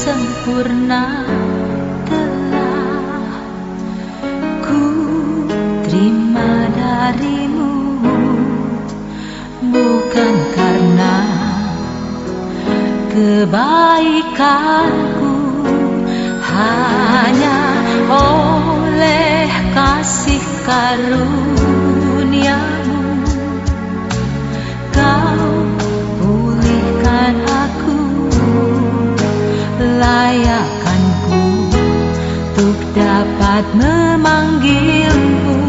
sempurna telah ku terima darimu. Bukan karena kebaikanku hanya oleh kasih karunia. upayakanku Untuk dapat memanggilmu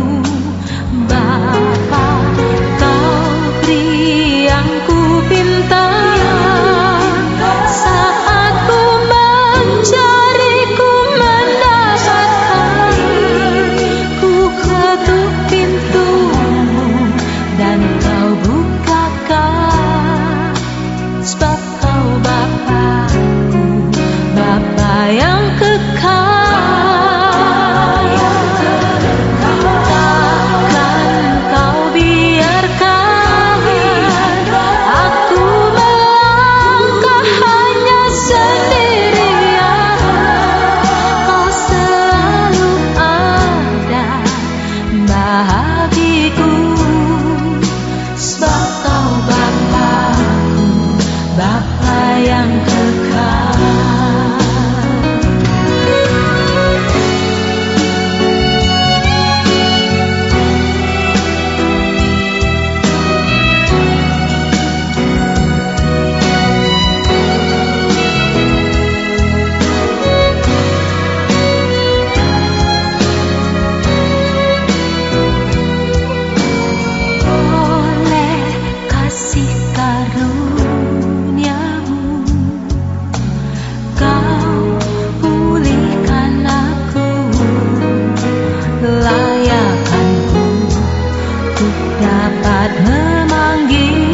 dapat memanggil.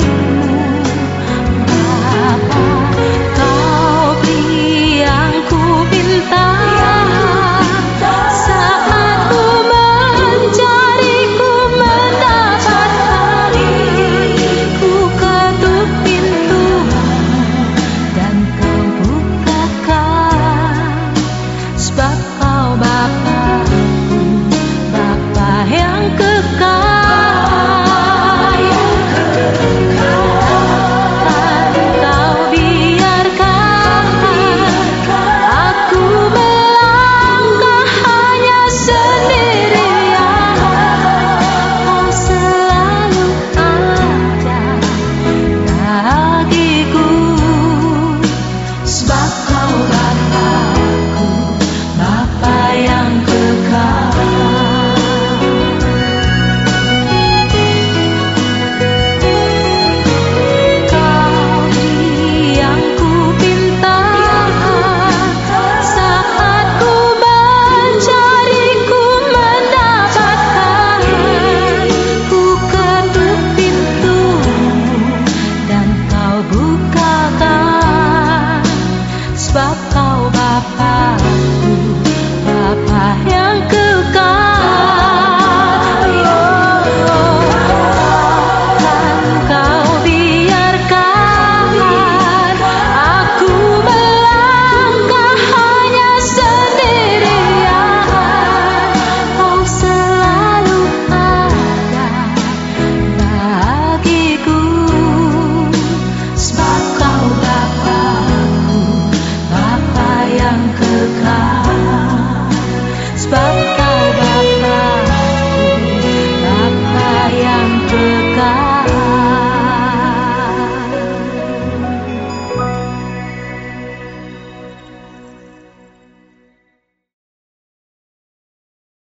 不敢